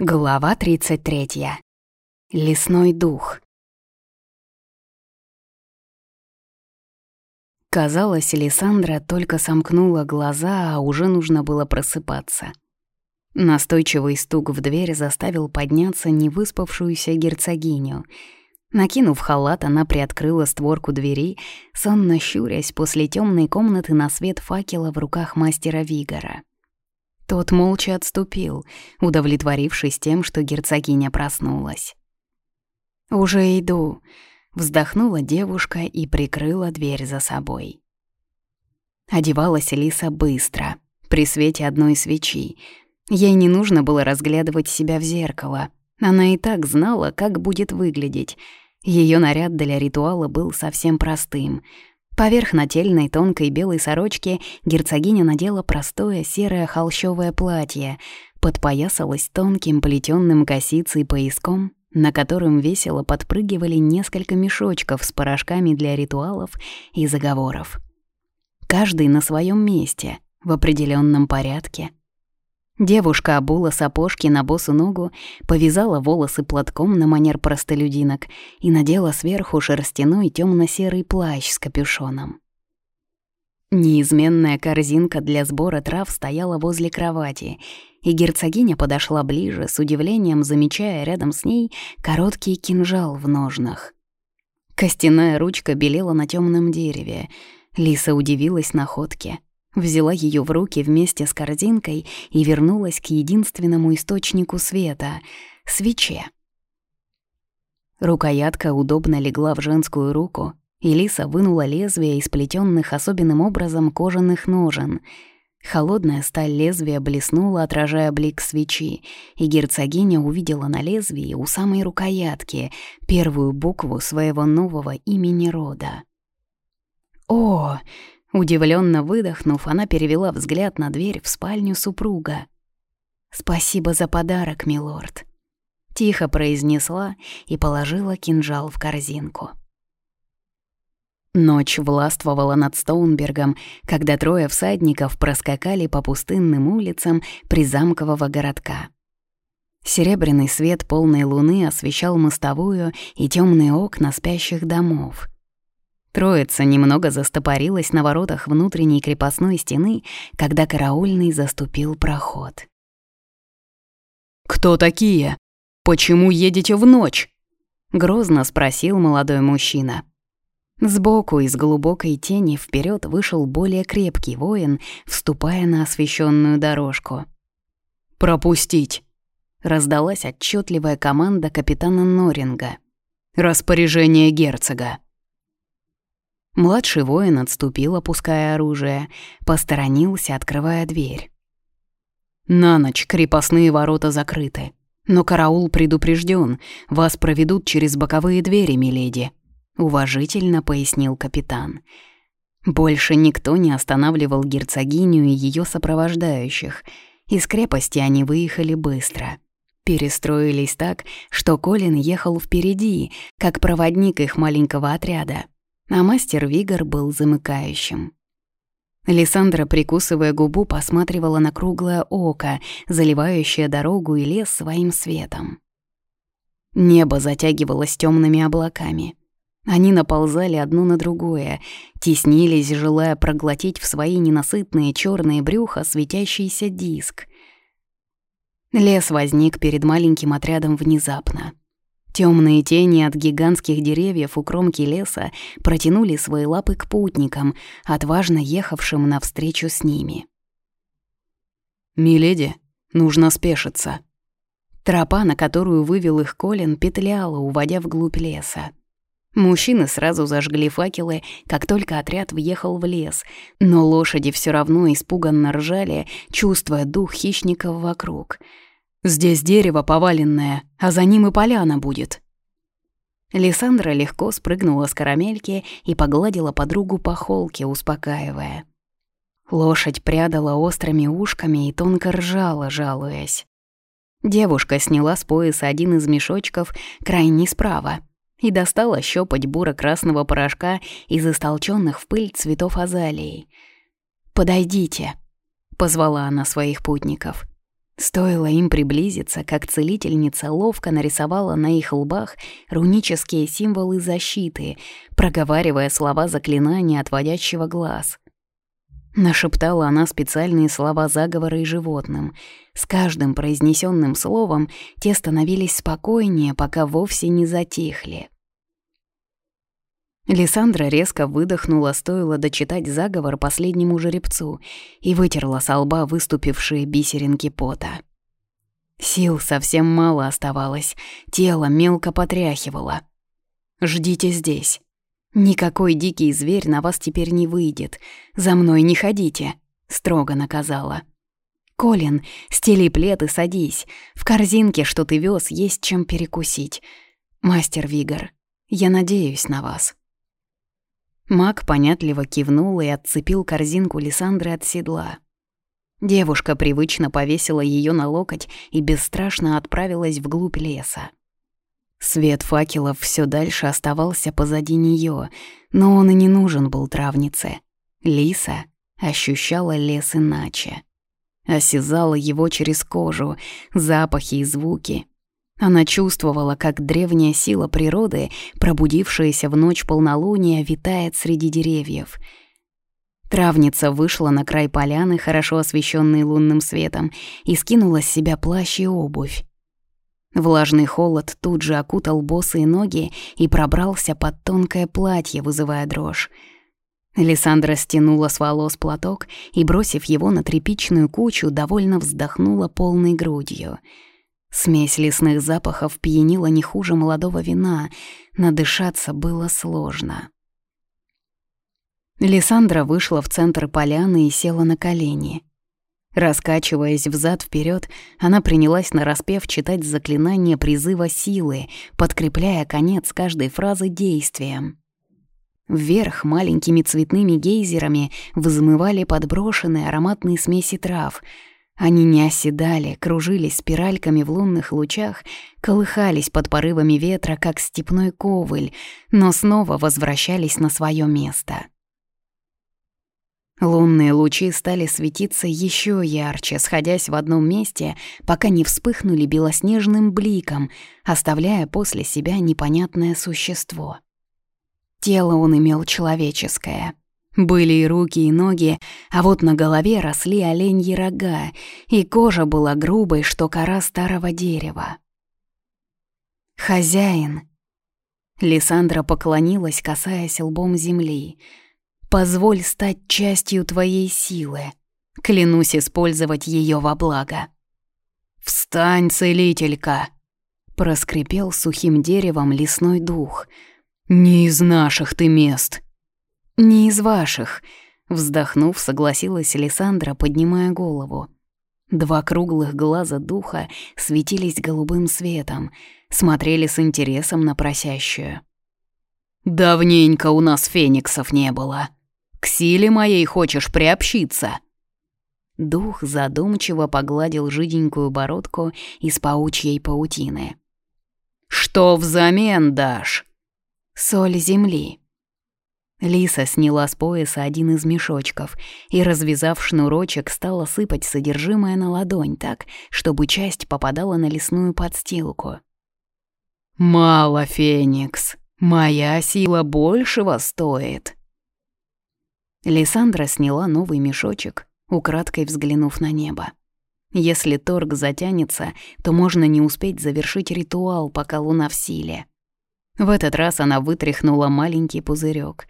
Глава 33. Лесной дух. Казалось, Лиссандра только сомкнула глаза, а уже нужно было просыпаться. Настойчивый стук в дверь заставил подняться невыспавшуюся герцогиню. Накинув халат, она приоткрыла створку двери, сонно щурясь после темной комнаты на свет факела в руках мастера Вигора. Тот молча отступил, удовлетворившись тем, что герцогиня проснулась. «Уже иду», — вздохнула девушка и прикрыла дверь за собой. Одевалась Лиса быстро, при свете одной свечи. Ей не нужно было разглядывать себя в зеркало. Она и так знала, как будет выглядеть. Ее наряд для ритуала был совсем простым — Поверх нательной тонкой белой сорочки герцогиня надела простое серое холщовое платье, подпоясалась тонким плетённым косицей пояском, на котором весело подпрыгивали несколько мешочков с порошками для ритуалов и заговоров. Каждый на своем месте, в определенном порядке — Девушка обула сапожки на босу ногу, повязала волосы платком на манер простолюдинок и надела сверху шерстяной темно серый плащ с капюшоном. Неизменная корзинка для сбора трав стояла возле кровати, и герцогиня подошла ближе, с удивлением замечая рядом с ней короткий кинжал в ножнах. Костяная ручка белела на темном дереве. Лиса удивилась находке — Взяла ее в руки вместе с корзинкой и вернулась к единственному источнику света — свече. Рукоятка удобно легла в женскую руку, и Лиса вынула лезвие из плетённых особенным образом кожаных ножен. Холодная сталь лезвия блеснула, отражая блик свечи, и герцогиня увидела на лезвии у самой рукоятки первую букву своего нового имени рода. «О!» Удивленно выдохнув, она перевела взгляд на дверь в спальню супруга. «Спасибо за подарок, милорд», — тихо произнесла и положила кинжал в корзинку. Ночь властвовала над Стоунбергом, когда трое всадников проскакали по пустынным улицам призамкового городка. Серебряный свет полной луны освещал мостовую и темные окна спящих домов — Троица немного застопорилась на воротах внутренней крепостной стены, когда караульный заступил проход. «Кто такие? Почему едете в ночь?» — грозно спросил молодой мужчина. Сбоку из глубокой тени вперед вышел более крепкий воин, вступая на освещенную дорожку. «Пропустить!» — раздалась отчетливая команда капитана Норинга. «Распоряжение герцога!» Младший воин отступил, опуская оружие, посторонился, открывая дверь. «На ночь крепостные ворота закрыты, но караул предупрежден, вас проведут через боковые двери, миледи», — уважительно пояснил капитан. Больше никто не останавливал герцогиню и ее сопровождающих. Из крепости они выехали быстро. Перестроились так, что Колин ехал впереди, как проводник их маленького отряда а мастер Вигор был замыкающим. Лиссандра, прикусывая губу, посматривала на круглое око, заливающее дорогу и лес своим светом. Небо затягивалось темными облаками. Они наползали одно на другое, теснились, желая проглотить в свои ненасытные черные брюха светящийся диск. Лес возник перед маленьким отрядом внезапно. Темные тени от гигантских деревьев у кромки леса протянули свои лапы к путникам, отважно ехавшим навстречу с ними. «Миледи, нужно спешиться». Тропа, на которую вывел их Колин, петляла, уводя вглубь леса. Мужчины сразу зажгли факелы, как только отряд въехал в лес, но лошади все равно испуганно ржали, чувствуя дух хищников вокруг — Здесь дерево поваленное, а за ним и поляна будет». Лиссандра легко спрыгнула с карамельки и погладила подругу по холке, успокаивая. Лошадь прядала острыми ушками и тонко ржала, жалуясь. Девушка сняла с пояса один из мешочков, крайний справа, и достала щепоть буро-красного порошка из истолченных в пыль цветов азалии. «Подойдите», — позвала она своих путников. Стоило им приблизиться, как целительница ловко нарисовала на их лбах рунические символы защиты, проговаривая слова заклинания отводящего глаз. Нашептала она специальные слова заговора и животным. С каждым произнесенным словом те становились спокойнее, пока вовсе не затихли. Лиссандра резко выдохнула, стоило дочитать заговор последнему жеребцу и вытерла со лба выступившие бисеринки пота. Сил совсем мало оставалось, тело мелко потряхивало. «Ждите здесь. «Никакой дикий зверь на вас теперь не выйдет. За мной не ходите», — строго наказала. «Колин, стели плед и садись. В корзинке, что ты вез, есть чем перекусить. Мастер Вигор, я надеюсь на вас». Маг понятливо кивнул и отцепил корзинку Лиссандры от седла. Девушка привычно повесила ее на локоть и бесстрашно отправилась вглубь леса. Свет факелов все дальше оставался позади нее, но он и не нужен был травнице. Лиса ощущала лес иначе. Осязала его через кожу, запахи и звуки. Она чувствовала, как древняя сила природы, пробудившаяся в ночь полнолуния, витает среди деревьев. Травница вышла на край поляны, хорошо освещенной лунным светом, и скинула с себя плащ и обувь. Влажный холод тут же окутал босые ноги и пробрался под тонкое платье, вызывая дрожь. Лиссандра стянула с волос платок и, бросив его на тряпичную кучу, довольно вздохнула полной грудью. Смесь лесных запахов пьянила не хуже молодого вина, надышаться было сложно. Лиссандра вышла в центр поляны и села на колени. Раскачиваясь взад вперед, она принялась нараспев читать заклинание призыва силы, подкрепляя конец каждой фразы действием. Вверх маленькими цветными гейзерами взмывали подброшенные ароматные смеси трав. Они не оседали, кружились спиральками в лунных лучах, колыхались под порывами ветра, как степной ковыль, но снова возвращались на свое место. Лунные лучи стали светиться еще ярче, сходясь в одном месте, пока не вспыхнули белоснежным бликом, оставляя после себя непонятное существо. Тело он имел человеческое. Были и руки, и ноги, а вот на голове росли оленьи рога, и кожа была грубой, что кора старого дерева. «Хозяин!» Лиссандра поклонилась, касаясь лбом земли — Позволь стать частью твоей силы. Клянусь использовать ее во благо. «Встань, целителька!» — проскрипел сухим деревом лесной дух. «Не из наших ты мест!» «Не из ваших!» — вздохнув, согласилась Лиссандра, поднимая голову. Два круглых глаза духа светились голубым светом, смотрели с интересом на просящую. «Давненько у нас фениксов не было», к силе моей хочешь приобщиться?» Дух задумчиво погладил жиденькую бородку из паучьей паутины. «Что взамен дашь?» «Соль земли». Лиса сняла с пояса один из мешочков и, развязав шнурочек, стала сыпать содержимое на ладонь так, чтобы часть попадала на лесную подстилку. «Мало, Феникс. Моя сила большего стоит», Лиссандра сняла новый мешочек, украдкой взглянув на небо. Если торг затянется, то можно не успеть завершить ритуал, пока луна в силе. В этот раз она вытряхнула маленький пузырек.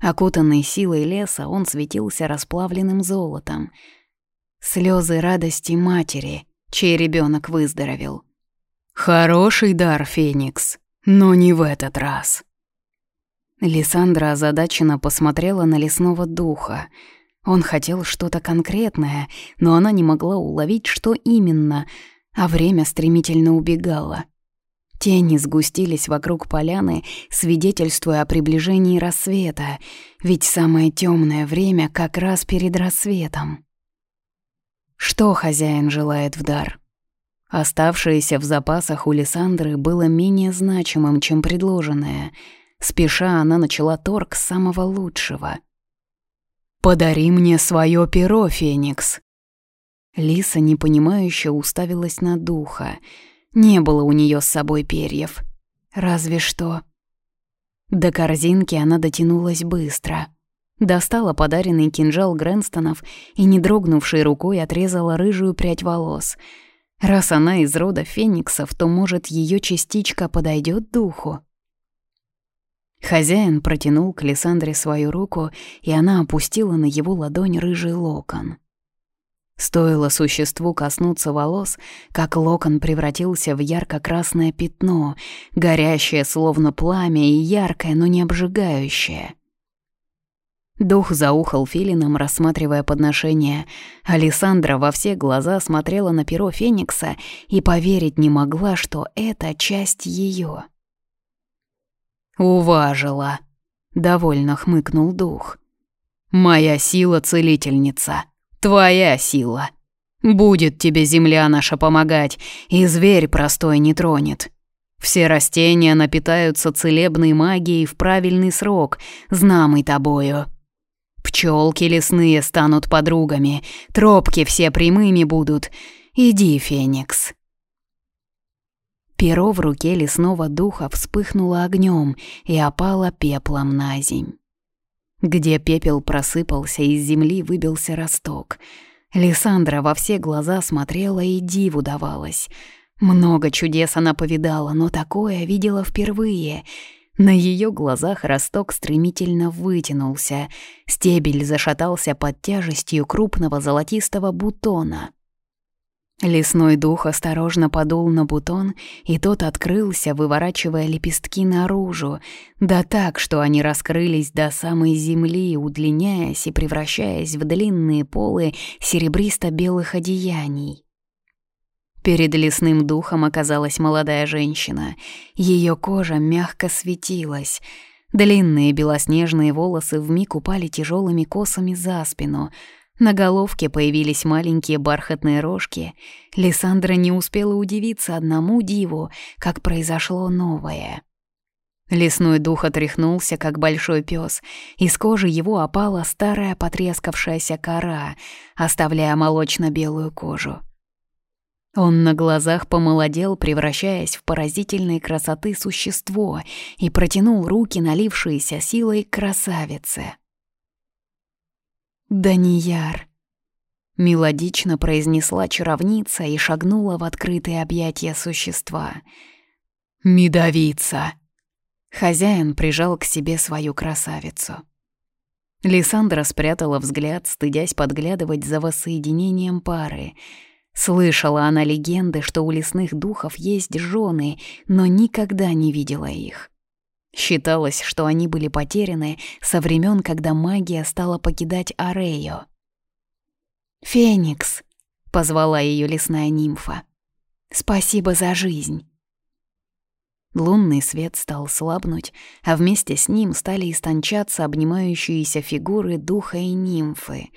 Окутанный силой леса, он светился расплавленным золотом. Слезы радости матери, чей ребенок выздоровел. «Хороший дар, Феникс, но не в этот раз». Лиссандра озадаченно посмотрела на лесного духа. Он хотел что-то конкретное, но она не могла уловить, что именно, а время стремительно убегало. Тени сгустились вокруг поляны, свидетельствуя о приближении рассвета, ведь самое темное время как раз перед рассветом. Что хозяин желает в дар? Оставшееся в запасах у Лиссандры было менее значимым, чем предложенное — Спеша она начала торг самого лучшего. «Подари мне свое перо, Феникс!» Лиса непонимающе уставилась на духа. Не было у нее с собой перьев. Разве что... До корзинки она дотянулась быстро. Достала подаренный кинжал Грэнстонов и, не дрогнувшей рукой, отрезала рыжую прядь волос. Раз она из рода фениксов, то, может, ее частичка подойдет духу? Хозяин протянул к Лиссандре свою руку, и она опустила на его ладонь рыжий локон. Стоило существу коснуться волос, как локон превратился в ярко-красное пятно, горящее словно пламя и яркое, но не обжигающее. Дух заухал филином, рассматривая подношение. Александра во все глаза смотрела на перо Феникса и поверить не могла, что это часть ее. «Уважила», — довольно хмыкнул дух. «Моя сила-целительница, твоя сила. Будет тебе земля наша помогать, и зверь простой не тронет. Все растения напитаются целебной магией в правильный срок, знамый тобою». Пчелки лесные станут подругами, тропки все прямыми будут. Иди, Феникс. Перо в руке лесного духа вспыхнуло огнем и опало пеплом на земь. Где пепел просыпался, из земли выбился росток. Лиссандра во все глаза смотрела и диву давалась. Много чудес она повидала, но такое видела впервые. На ее глазах росток стремительно вытянулся, стебель зашатался под тяжестью крупного золотистого бутона — Лесной дух осторожно подул на бутон, и тот открылся, выворачивая лепестки наружу, да так, что они раскрылись до самой земли, удлиняясь и превращаясь в длинные полы серебристо-белых одеяний. Перед лесным духом оказалась молодая женщина. Ее кожа мягко светилась. Длинные белоснежные волосы вмиг упали тяжелыми косами за спину — на головке появились маленькие бархатные рожки. Лиссандра не успела удивиться одному диву, как произошло новое. Лесной дух отряхнулся, как большой пес. Из кожи его опала старая потрескавшаяся кора, оставляя молочно-белую кожу. Он на глазах помолодел, превращаясь в поразительной красоты существо, и протянул руки, налившиеся силой красавице. «Данияр!» Мелодично произнесла чаровница и шагнула в открытые объятия существа. «Медовица!» Хозяин прижал к себе свою красавицу. Лиссандра спрятала взгляд, стыдясь подглядывать за воссоединением пары. Слышала она легенды, что у лесных духов есть жены, но никогда не видела их. Считалось, что они были потеряны со времен, когда магия стала покидать Арею. «Феникс!» — позвала ее лесная нимфа. «Спасибо за жизнь!» Лунный свет стал слабнуть, а вместе с ним стали истончаться обнимающиеся фигуры духа и нимфы.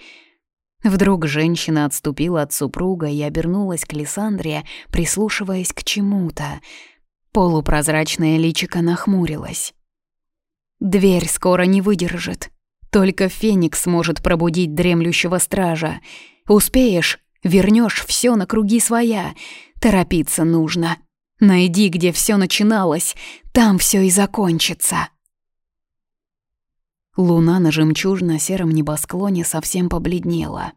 Вдруг женщина отступила от супруга и обернулась к Лиссандре, прислушиваясь к чему-то — Полупрозрачное личико нахмурилось. «Дверь скоро не выдержит. Только Феникс может пробудить дремлющего стража. Успеешь, вернешь все на круги своя. Торопиться нужно. Найди, где все начиналось, там все и закончится». Луна на жемчужно-сером небосклоне совсем побледнела.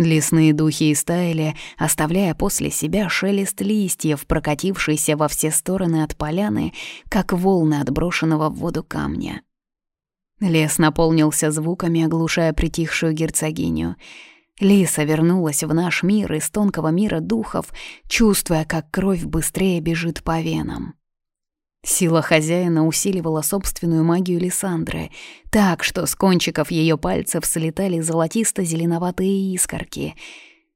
Лесные духи истаяли, оставляя после себя шелест листьев, прокатившийся во все стороны от поляны, как волны отброшенного в воду камня. Лес наполнился звуками, оглушая притихшую герцогиню. Лиса вернулась в наш мир из тонкого мира духов, чувствуя, как кровь быстрее бежит по венам. Сила хозяина усиливала собственную магию Лиссандры, так что с кончиков ее пальцев слетали золотисто-зеленоватые искорки.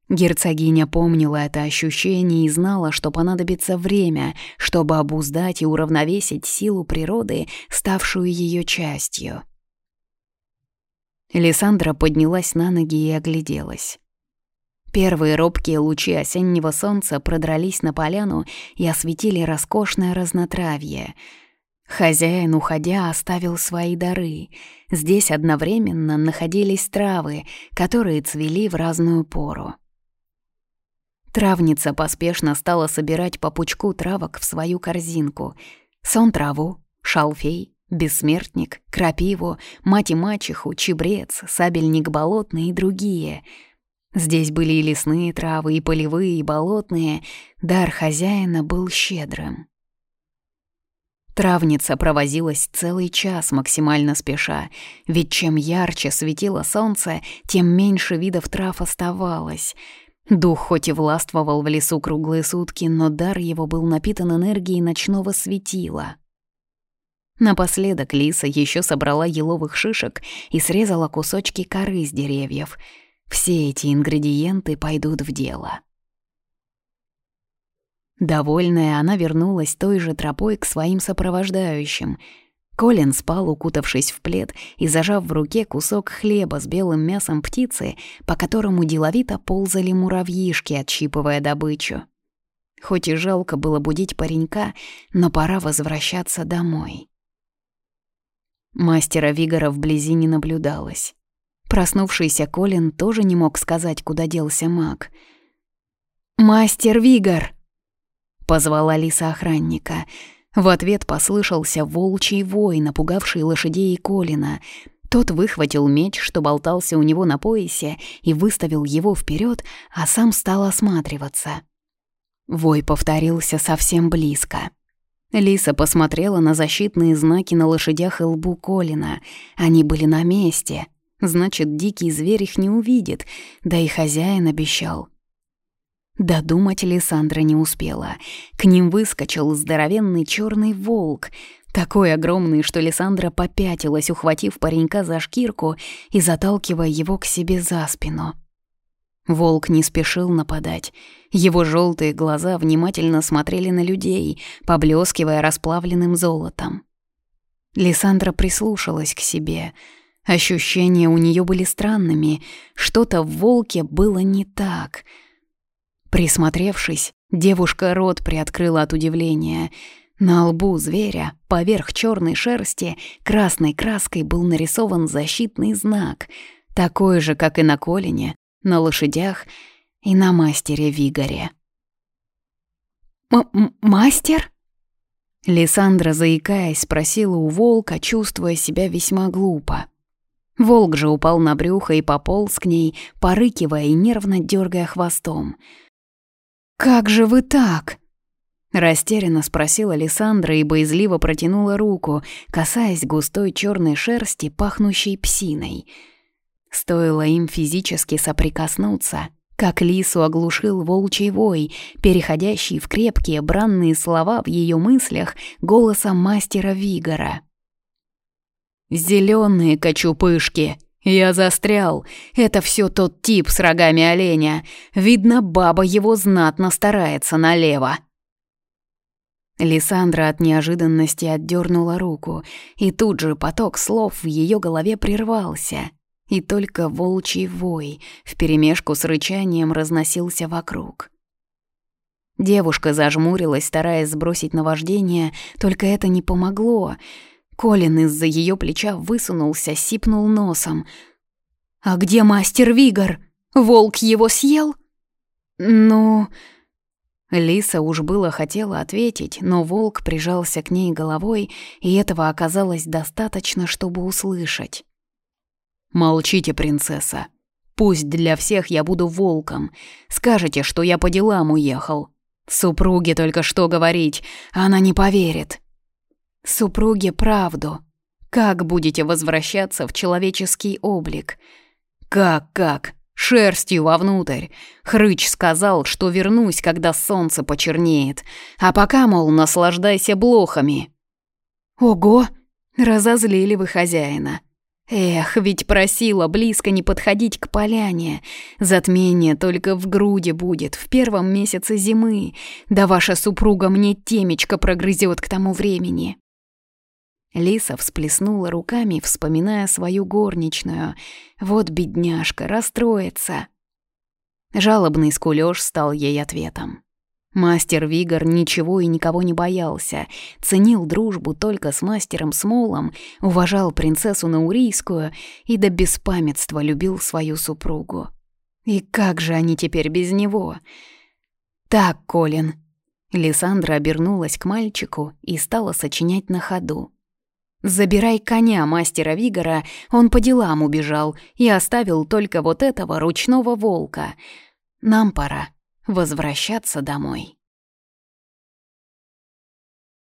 Герцогиня помнила это ощущение и знала, что понадобится время, чтобы обуздать и уравновесить силу природы, ставшую ее частью. Лиссандра поднялась на ноги и огляделась. Первые робкие лучи осеннего солнца продрались на поляну и осветили роскошное разнотравье. Хозяин, уходя, оставил свои дары. Здесь одновременно находились травы, которые цвели в разную пору. Травница поспешно стала собирать по пучку травок в свою корзинку. Сон траву, шалфей, бессмертник, крапиву, мать и мачеху, чебрец, сабельник болотный и другие. Здесь были и лесные травы, и полевые, и болотные. Дар хозяина был щедрым. Травница провозилась целый час максимально спеша, ведь чем ярче светило солнце, тем меньше видов трав оставалось — Дух хоть и властвовал в лесу круглые сутки, но дар его был напитан энергией ночного светила. Напоследок Лиса еще собрала еловых шишек и срезала кусочки коры с деревьев. Все эти ингредиенты пойдут в дело. Довольная, она вернулась той же тропой к своим сопровождающим — Колин спал, укутавшись в плед и зажав в руке кусок хлеба с белым мясом птицы, по которому деловито ползали муравьишки, отщипывая добычу. Хоть и жалко было будить паренька, но пора возвращаться домой. Мастера Вигора вблизи не наблюдалось. Проснувшийся Колин тоже не мог сказать, куда делся маг. «Мастер Вигор!» — позвала Лиса охранника — в ответ послышался волчий вой, напугавший лошадей и Колина. Тот выхватил меч, что болтался у него на поясе, и выставил его вперед, а сам стал осматриваться. Вой повторился совсем близко. Лиса посмотрела на защитные знаки на лошадях и лбу Колина. Они были на месте. Значит, дикий зверь их не увидит, да и хозяин обещал — Додумать Лиссандра не успела. К ним выскочил здоровенный черный волк, такой огромный, что Лиссандра попятилась, ухватив паренька за шкирку и заталкивая его к себе за спину. Волк не спешил нападать. Его желтые глаза внимательно смотрели на людей, поблескивая расплавленным золотом. Лиссандра прислушалась к себе. Ощущения у нее были странными. Что-то в волке было не так — Присмотревшись, девушка рот приоткрыла от удивления. На лбу зверя, поверх черной шерсти, красной краской был нарисован защитный знак, такой же, как и на колене, на лошадях и на мастере Вигаре. М «Мастер?» Лиссандра, заикаясь, спросила у волка, чувствуя себя весьма глупо. Волк же упал на брюхо и пополз к ней, порыкивая и нервно дергая хвостом — «Как же вы так?» Растерянно спросила Лиссандра и боязливо протянула руку, касаясь густой черной шерсти, пахнущей псиной. Стоило им физически соприкоснуться, как лису оглушил волчий вой, переходящий в крепкие бранные слова в ее мыслях голоса мастера Вигора. «Зелёные кочупышки!» Я застрял. Это все тот тип с рогами оленя. Видно, баба его знатно старается налево. Лиссандра от неожиданности отдернула руку, и тут же поток слов в ее голове прервался, и только волчий вой вперемешку с рычанием разносился вокруг. Девушка зажмурилась, стараясь сбросить наваждение, только это не помогло — Колин из-за ее плеча высунулся, сипнул носом. «А где мастер Вигор? Волк его съел?» «Ну...» Лиса уж было хотела ответить, но волк прижался к ней головой, и этого оказалось достаточно, чтобы услышать. «Молчите, принцесса. Пусть для всех я буду волком. Скажете, что я по делам уехал. Супруге только что говорить, она не поверит». Супруге правду. Как будете возвращаться в человеческий облик? Как-как? Шерстью вовнутрь. Хрыч сказал, что вернусь, когда солнце почернеет. А пока, мол, наслаждайся блохами. Ого! Разозлили вы хозяина. Эх, ведь просила близко не подходить к поляне. Затмение только в груди будет, в первом месяце зимы. Да ваша супруга мне темечко прогрызет к тому времени. Лиса всплеснула руками, вспоминая свою горничную. Вот бедняжка, расстроится. Жалобный скулёж стал ей ответом. Мастер Вигор ничего и никого не боялся, ценил дружбу только с мастером Смолом, уважал принцессу Наурийскую и до беспамятства любил свою супругу. И как же они теперь без него? «Так, Колин». Лиссандра обернулась к мальчику и стала сочинять на ходу. «Забирай коня мастера Вигора, он по делам убежал и оставил только вот этого ручного волка. Нам пора возвращаться домой».